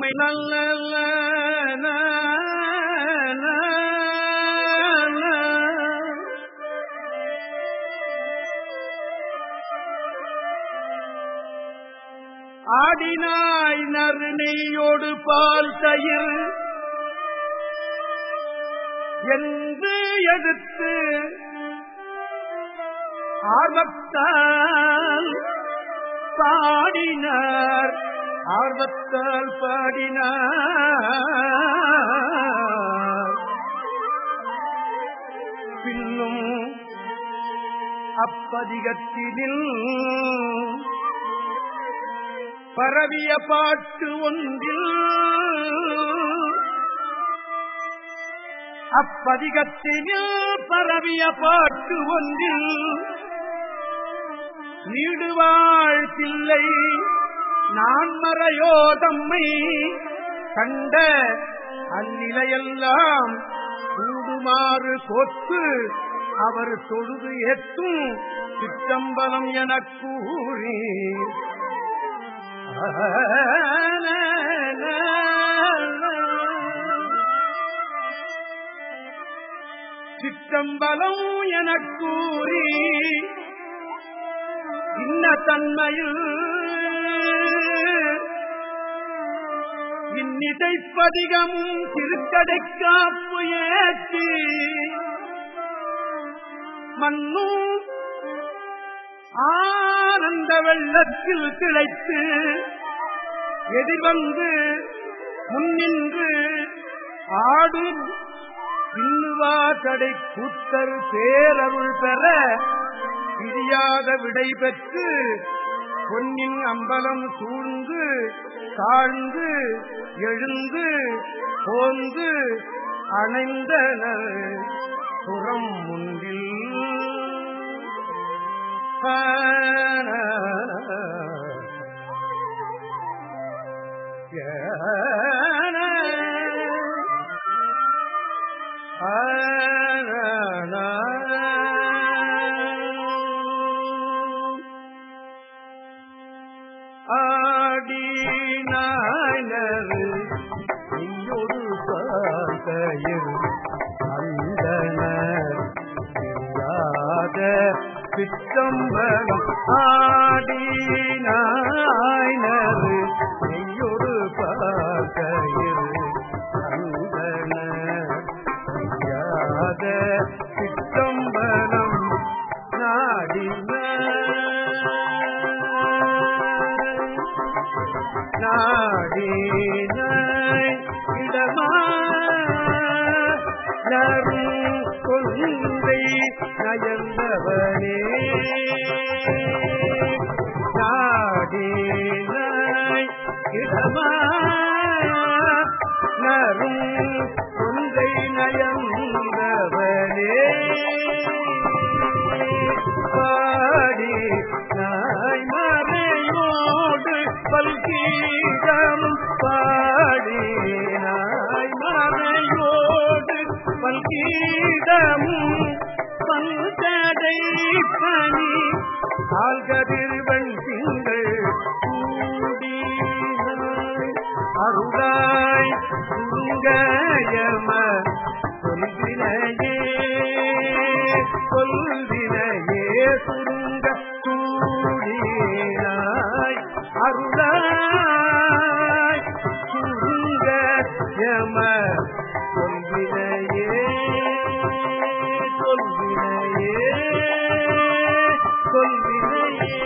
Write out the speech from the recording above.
நம்மை நல்ல ஆடினாய் நறுநெய்யோடு பால் தயிர். என்று எடுத்து ஆர்வத்தால் பாடினார். ஆர்வத்தால் பாடினார். பின்னும் அப்பதிகத்தினில் பரவிய பாட்டு ஒன்றில் அப்பதிகத்தினில் பரவிய பாட்டு ஒன்றில் நீடுவாழ் தில்லை நான் மறையோ தம்மை கண்ட அந்நிலையெல்லாம் கூடுமாறு கொத்து அவர் தொழுது எத்தும் சிற்றம்பலம் என கூறி. சிற்றம்பலம் என கூறி. இன்ன தன்மையில் இன்னிசைப்பதிகமும் திருக்கடைக்காப்பு ஏற்றி மண்ணும் ஆனந்த வெள்ளத்தில் திளைத்து எதிர்வந்து முன்னின்று ஆடும் இன்னுவா தடை கூத்தர் பேரருள் பெற இடியாத விடை பெற்று பொன்னின் அம்பலம் சூழ்ந்து தாழ்ந்து எழுந்து போந்து அணைந்தனர் புறம் முன்பில் ஆடினாயரு. இன்னொரு பாதையில் அந்தனர் இல்லாத சித்தம்பரம் நாடினாய் இடமா நரும் கொந்தை நயந்தவனே. நாடினாய் இடமா நரும் நயந்தவனே. பாடி மறையோடு பல்கீதம் பாடி நாய் மறையோடு. பல்கீதம் பல்கடை பணி. ஆள்கதிர்வன் திங்கள் கூடினாய். அருளாய் சுங்கயம சொல்வினையே சொல்வினையே அருளாய் சுந்த யம சொல்வினையே சொல்வினையே சொல்வினையே